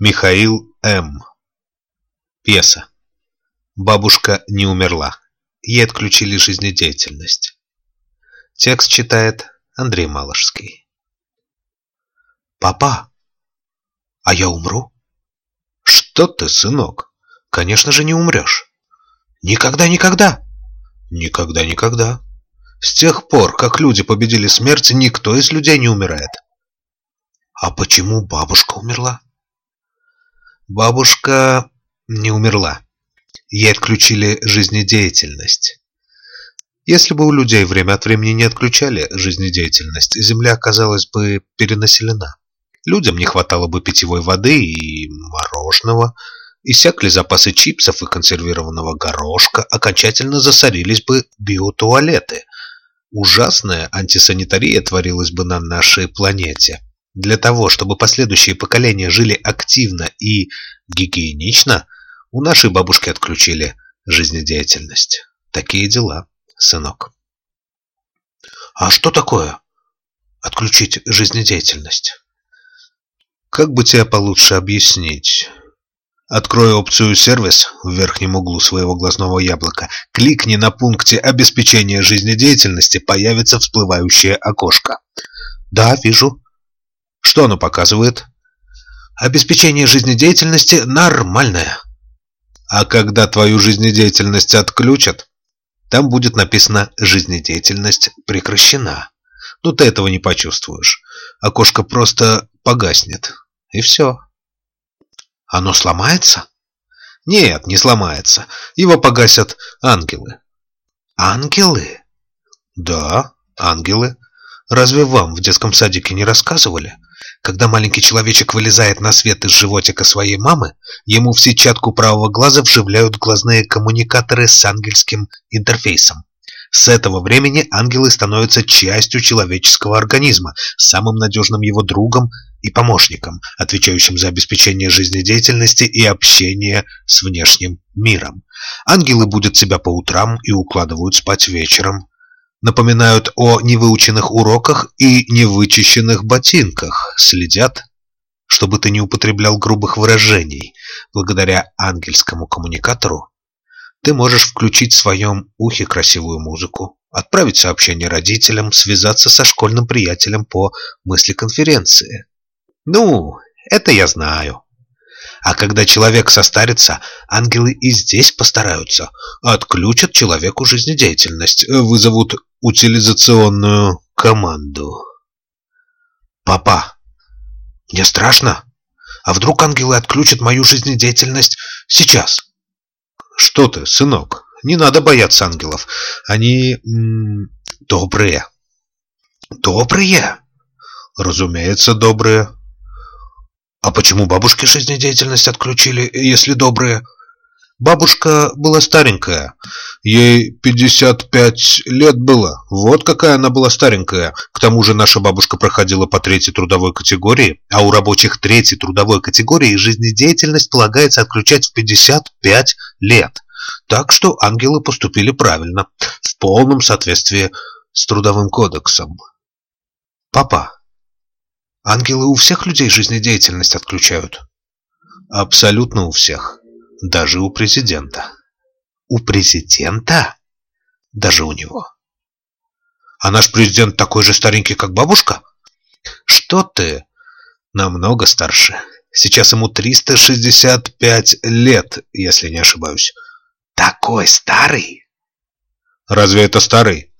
Михаил М. Пьеса. Бабушка не умерла. Ей отключили жизнедеятельность. Текст читает Андрей Малышский. «Папа, а я умру?» «Что ты, сынок? Конечно же не умрешь». «Никогда-никогда!» «Никогда-никогда. С тех пор, как люди победили смерть, никто из людей не умирает». «А почему бабушка умерла?» Бабушка не умерла. Ей отключили жизнедеятельность. Если бы у людей время от времени не отключали жизнедеятельность, Земля оказалась бы перенаселена. Людям не хватало бы питьевой воды и мороженого, иссякли запасы чипсов и консервированного горошка, окончательно засорились бы биотуалеты. Ужасная антисанитария творилась бы на нашей планете. Для того, чтобы последующие поколения жили активно и гигиенично, у нашей бабушки отключили жизнедеятельность. Такие дела, сынок. А что такое отключить жизнедеятельность? Как бы тебе получше объяснить? Открой опцию «Сервис» в верхнем углу своего глазного яблока, кликни на пункте «Обеспечение жизнедеятельности», появится всплывающее окошко. Да, вижу. Что оно показывает? Обеспечение жизнедеятельности нормальное. А когда твою жизнедеятельность отключат, там будет написано «Жизнедеятельность прекращена». Ну, ты этого не почувствуешь. Окошко просто погаснет. И все. Оно сломается? Нет, не сломается. Его погасят ангелы. Ангелы? Да, ангелы. Разве вам в детском садике не рассказывали? Когда маленький человечек вылезает на свет из животика своей мамы, ему в сетчатку правого глаза вживляют глазные коммуникаторы с ангельским интерфейсом. С этого времени ангелы становятся частью человеческого организма, самым надежным его другом и помощником, отвечающим за обеспечение жизнедеятельности и общение с внешним миром. Ангелы будут себя по утрам и укладывают спать вечером напоминают о невыученных уроках и невычищенных ботинках, следят, чтобы ты не употреблял грубых выражений. Благодаря ангельскому коммуникатору ты можешь включить в своем ухе красивую музыку, отправить сообщение родителям, связаться со школьным приятелем по мыслеконференции. Ну, это я знаю. А когда человек состарится, ангелы и здесь постараются. Отключат человеку жизнедеятельность, вызовут утилизационную команду. Папа, мне страшно. А вдруг ангелы отключат мою жизнедеятельность сейчас? Что ты, сынок, не надо бояться ангелов. Они м -м, добрые. Добрые? Разумеется, добрые. А почему бабушке жизнедеятельность отключили, если добрые? Бабушка была старенькая. Ей 55 лет было. Вот какая она была старенькая. К тому же наша бабушка проходила по третьей трудовой категории, а у рабочих третьей трудовой категории жизнедеятельность полагается отключать в 55 лет. Так что ангелы поступили правильно, в полном соответствии с трудовым кодексом. Папа, ангелы у всех людей жизнедеятельность отключают? Абсолютно у всех даже у президента. У президента? Даже у него. А наш президент такой же старенький, как бабушка? Что ты? Намного старше. Сейчас ему 365 лет, если не ошибаюсь. Такой старый? Разве это старый?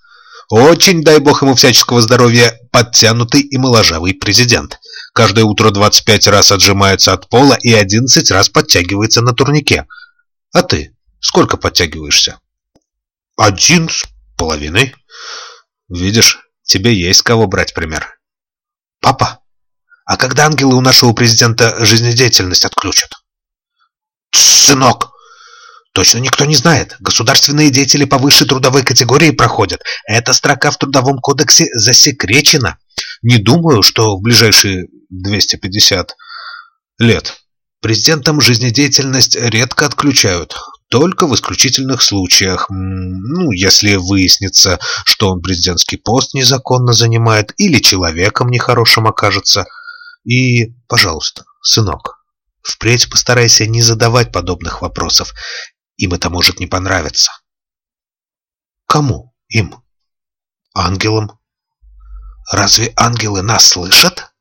Очень, дай бог ему всяческого здоровья, подтянутый и моложавый президент. Каждое утро 25 раз отжимается от пола и 11 раз подтягивается на турнике. А ты сколько подтягиваешься? Один с половиной. Видишь, тебе есть кого брать пример. Папа, а когда ангелы у нашего президента жизнедеятельность отключат? Сынок, точно никто не знает. Государственные деятели по высшей трудовой категории проходят. Эта строка в трудовом кодексе засекречена. Не думаю, что в ближайшие 250 лет президентам жизнедеятельность редко отключают. Только в исключительных случаях, ну, если выяснится, что он президентский пост незаконно занимает или человеком нехорошим окажется. И, пожалуйста, сынок, Впредь постарайся не задавать подобных вопросов. Им это может не понравиться. Кому им? Ангелам. Разве ангелы нас слышат?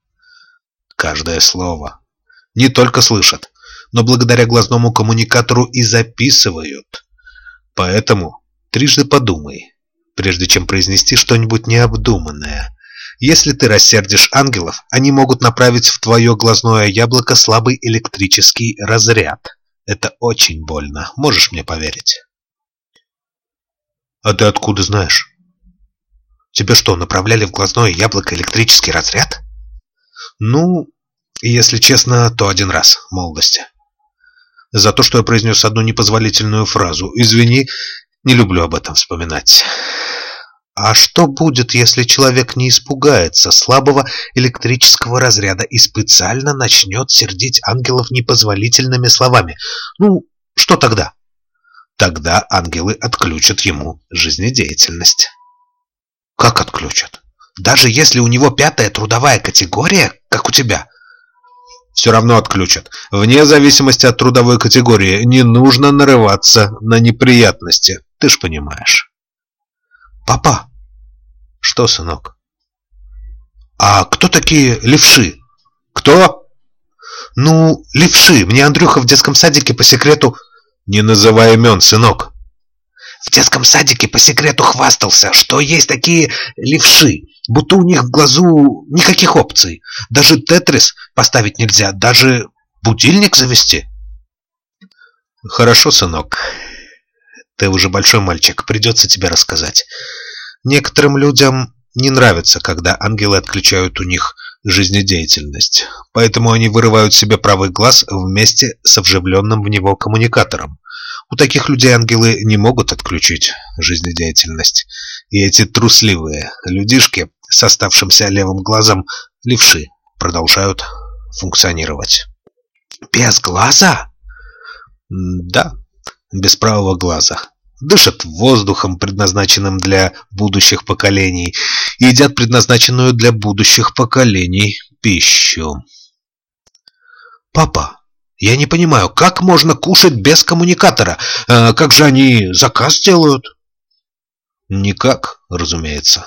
Каждое слово. Не только слышат, но благодаря глазному коммуникатору и записывают. Поэтому трижды подумай, прежде чем произнести что-нибудь необдуманное. Если ты рассердишь ангелов, они могут направить в твое глазное яблоко слабый электрический разряд. Это очень больно, можешь мне поверить. А ты откуда знаешь? Тебе что, направляли в глазное яблоко электрический разряд? Ну, если честно, то один раз в молодости. За то, что я произнес одну непозволительную фразу. Извини, не люблю об этом вспоминать. А что будет, если человек не испугается слабого электрического разряда и специально начнет сердить ангелов непозволительными словами? Ну, что тогда? Тогда ангелы отключат ему жизнедеятельность. Как отключат? Даже если у него пятая трудовая категория, как у тебя? Все равно отключат. Вне зависимости от трудовой категории не нужно нарываться на неприятности. Ты ж понимаешь. Папа. Что, сынок? А кто такие левши? Кто? Ну, левши. Мне Андрюха в детском садике по секрету... Не называй имен, сынок. В детском садике по секрету хвастался, что есть такие левши, будто у них в глазу никаких опций. Даже тетрис поставить нельзя, даже будильник завести. Хорошо, сынок. Ты уже большой мальчик, придется тебе рассказать. Некоторым людям не нравится, когда ангелы отключают у них жизнедеятельность, поэтому они вырывают себе правый глаз вместе с вживленным в него коммуникатором. У таких людей ангелы не могут отключить жизнедеятельность. И эти трусливые людишки с оставшимся левым глазом левши продолжают функционировать. Без глаза? Да, без правого глаза. Дышат воздухом, предназначенным для будущих поколений, и едят предназначенную для будущих поколений пищу. Папа, я не понимаю, как можно кушать без коммуникатора? А как же они заказ делают? Никак, разумеется.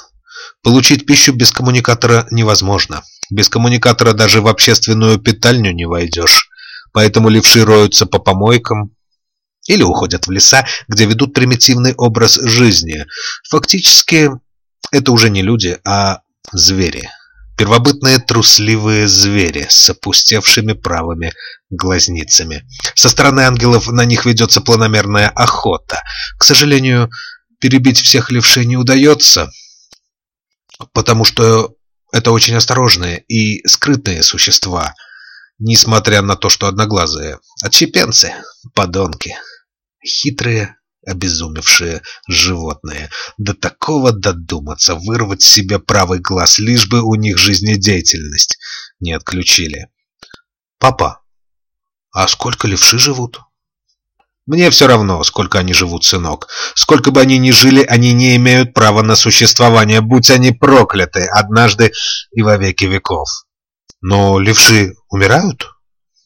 Получить пищу без коммуникатора невозможно. Без коммуникатора даже в общественную питальню не войдешь. Поэтому левши роются по помойкам или уходят в леса, где ведут примитивный образ жизни. Фактически, это уже не люди, а звери. Первобытные трусливые звери с опустевшими правыми глазницами. Со стороны ангелов на них ведется планомерная охота. К сожалению, перебить всех левшей не удается, потому что это очень осторожные и скрытные существа, несмотря на то, что одноглазые. Отщепенцы, подонки, хитрые обезумевшие животные. До такого додуматься, вырвать себе правый глаз, лишь бы у них жизнедеятельность не отключили. Папа, а сколько левши живут? Мне все равно, сколько они живут, сынок. Сколько бы они ни жили, они не имеют права на существование, будь они прокляты однажды и во веки веков. Но левши умирают?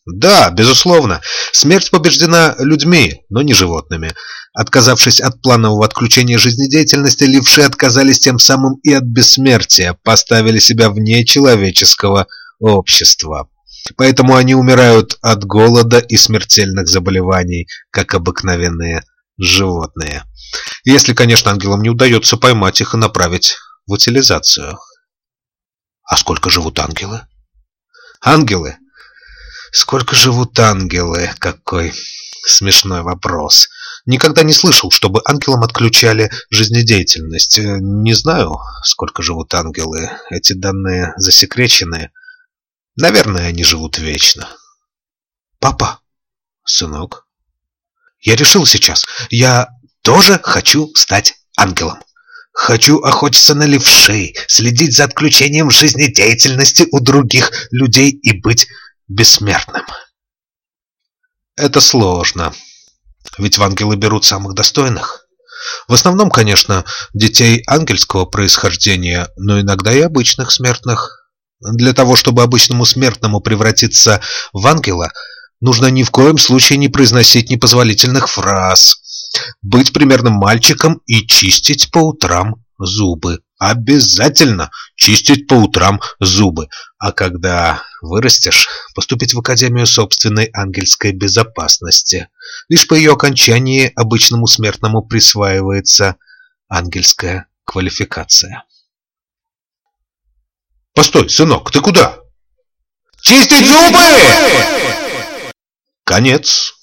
Да, безусловно. Смерть побеждена людьми, но не животными. Отказавшись от планового отключения жизнедеятельности, левши отказались тем самым и от бессмертия, поставили себя вне человеческого общества. Поэтому они умирают от голода и смертельных заболеваний, как обыкновенные животные. Если, конечно, ангелам не удается поймать их и направить в утилизацию. А сколько живут ангелы? Ангелы? Сколько живут ангелы? Какой смешной вопрос. Никогда не слышал, чтобы ангелам отключали жизнедеятельность. Э, не знаю, сколько живут ангелы. Эти данные засекречены. Наверное, они живут вечно. Папа, сынок, я решил сейчас. Я тоже хочу стать ангелом. Хочу охотиться на левшей, следить за отключением жизнедеятельности у других людей и быть бессмертным. Это сложно. Ведь в ангелы берут самых достойных. В основном, конечно, детей ангельского происхождения, но иногда и обычных смертных. Для того, чтобы обычному смертному превратиться в ангела, нужно ни в коем случае не произносить непозволительных фраз, быть примерным мальчиком и чистить по утрам зубы. Обязательно чистить по утрам зубы. А когда вырастешь, поступить в Академию собственной ангельской безопасности. Лишь по ее окончании обычному смертному присваивается ангельская квалификация. Постой, сынок, ты куда? Чистить зубы! Конец.